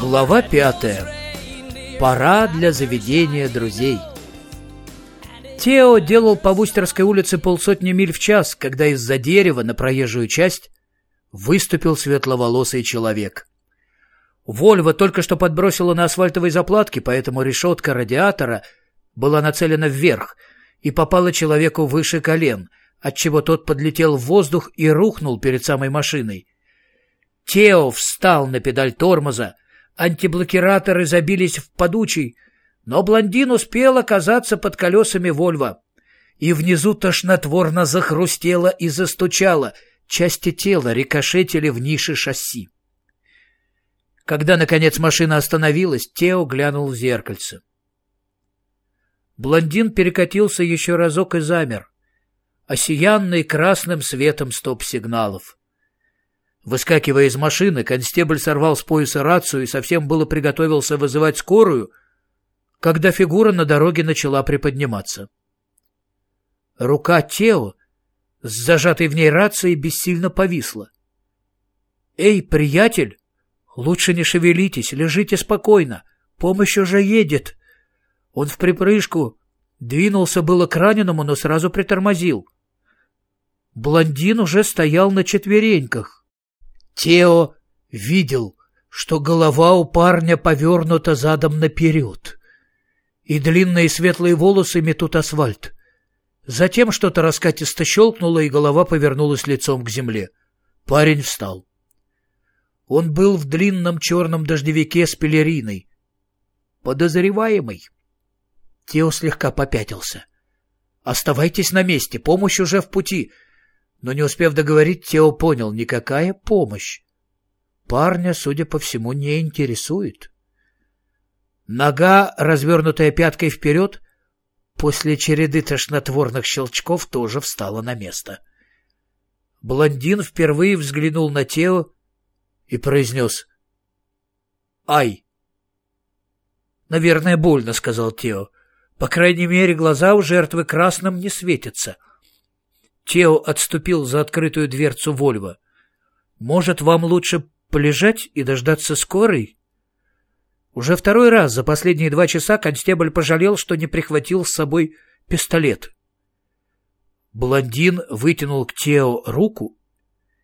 Глава пятая. Пора для заведения друзей. Тео делал по Вустерской улице полсотни миль в час, когда из-за дерева на проезжую часть выступил светловолосый человек. Вольва только что подбросила на асфальтовой заплатке, поэтому решетка радиатора была нацелена вверх и попала человеку выше колен, отчего тот подлетел в воздух и рухнул перед самой машиной. Тео встал на педаль тормоза, антиблокираторы забились в подучий, но блондин успел оказаться под колесами Вольва. И внизу тошнотворно захрустело и застучало, части тела рикошетили в нише шасси. Когда, наконец, машина остановилась, Тео глянул в зеркальце. Блондин перекатился еще разок и замер, осиянный красным светом стоп-сигналов. Выскакивая из машины, констебль сорвал с пояса рацию и совсем было приготовился вызывать скорую, когда фигура на дороге начала приподниматься. Рука Тео с зажатой в ней рацией бессильно повисла. «Эй, приятель, лучше не шевелитесь, лежите спокойно, помощь уже едет». Он в припрыжку двинулся было к раненому, но сразу притормозил. Блондин уже стоял на четвереньках. Тео видел, что голова у парня повернута задом наперед, и длинные светлые волосы метут асфальт. Затем что-то раскатисто щелкнуло, и голова повернулась лицом к земле. Парень встал. Он был в длинном черном дождевике с пелериной. Подозреваемый. Тео слегка попятился. «Оставайтесь на месте, помощь уже в пути», но не успев договорить, Тео понял, никакая помощь. Парня, судя по всему, не интересует. Нога, развернутая пяткой вперед, после череды тошнотворных щелчков тоже встала на место. Блондин впервые взглянул на Тео и произнес «Ай!» «Наверное, больно», — сказал Тео. «По крайней мере, глаза у жертвы красным не светятся». Тео отступил за открытую дверцу Вольво. «Может, вам лучше полежать и дождаться скорой?» Уже второй раз за последние два часа констебль пожалел, что не прихватил с собой пистолет. Блондин вытянул к Тео руку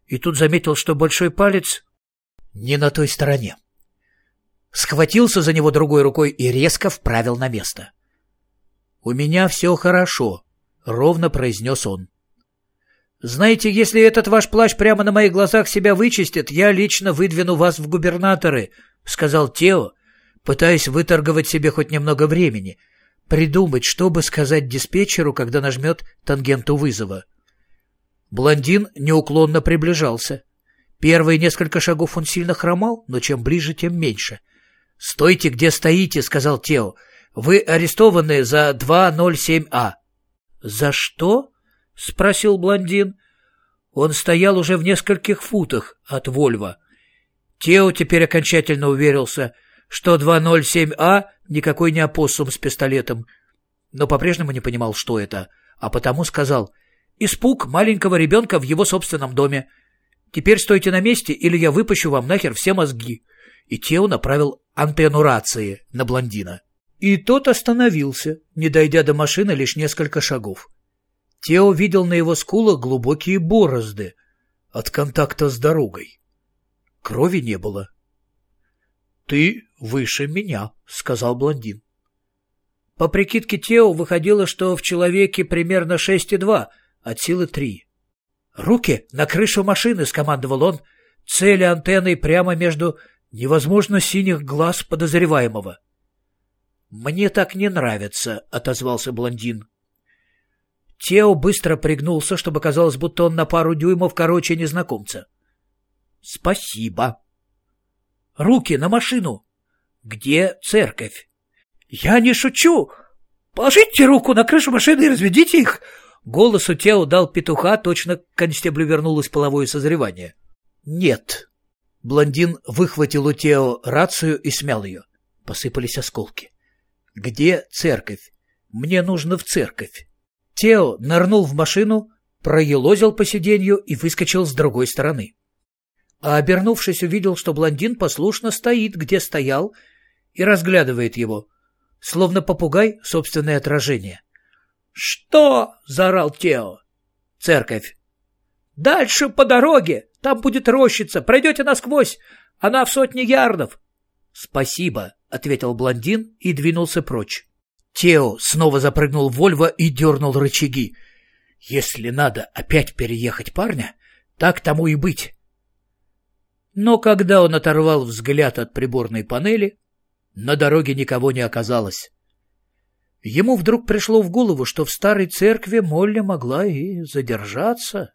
и тут заметил, что большой палец не на той стороне. Схватился за него другой рукой и резко вправил на место. «У меня все хорошо», — ровно произнес он. Знаете, если этот ваш плащ прямо на моих глазах себя вычистит, я лично выдвину вас в губернаторы, — сказал Тео, пытаясь выторговать себе хоть немного времени, придумать, что бы сказать диспетчеру, когда нажмет тангенту вызова. Блондин неуклонно приближался. Первые несколько шагов он сильно хромал, но чем ближе, тем меньше. «Стойте, где стоите», — сказал Тео. «Вы арестованы за 207А». «За что?» — спросил блондин. Он стоял уже в нескольких футах от Вольва. Тео теперь окончательно уверился, что 207А никакой не опоссум с пистолетом, но по-прежнему не понимал, что это, а потому сказал «Испуг маленького ребенка в его собственном доме. Теперь стойте на месте, или я выпущу вам нахер все мозги». И Тео направил антенну рации на блондина. И тот остановился, не дойдя до машины лишь несколько шагов. Тео видел на его скулах глубокие борозды от контакта с дорогой. Крови не было. — Ты выше меня, — сказал блондин. По прикидке Тео выходило, что в человеке примерно 6,2 от силы 3. «Руки на крышу машины!» — скомандовал он, целя антенной прямо между невозможно синих глаз подозреваемого. «Мне так не нравится», — отозвался блондин. Тео быстро пригнулся, чтобы казалось, будто он на пару дюймов короче незнакомца. «Спасибо». «Руки на машину!» «Где церковь?» «Я не шучу! Положите руку на крышу машины и разведите их!» Голос у Тео дал петуха, точно к констеблю вернулось половое созревание. «Нет». Блондин выхватил у Тео рацию и смял ее. Посыпались осколки. «Где церковь? Мне нужно в церковь». Тео нырнул в машину, проелозил по сиденью и выскочил с другой стороны. а обернувшись, увидел, что блондин послушно стоит, где стоял, и разглядывает его, словно попугай собственное отражение. «Что?» — заорал Тео. «Церковь». «Дальше по дороге. Там будет рощица. Пройдете насквозь. Она в сотне ярдов». «Спасибо», — ответил блондин и двинулся прочь. Тео снова запрыгнул в Вольво и дернул рычаги. «Если надо опять переехать парня, так тому и быть». Но когда он оторвал взгляд от приборной панели, на дороге никого не оказалось. Ему вдруг пришло в голову, что в старой церкви Молли могла и задержаться.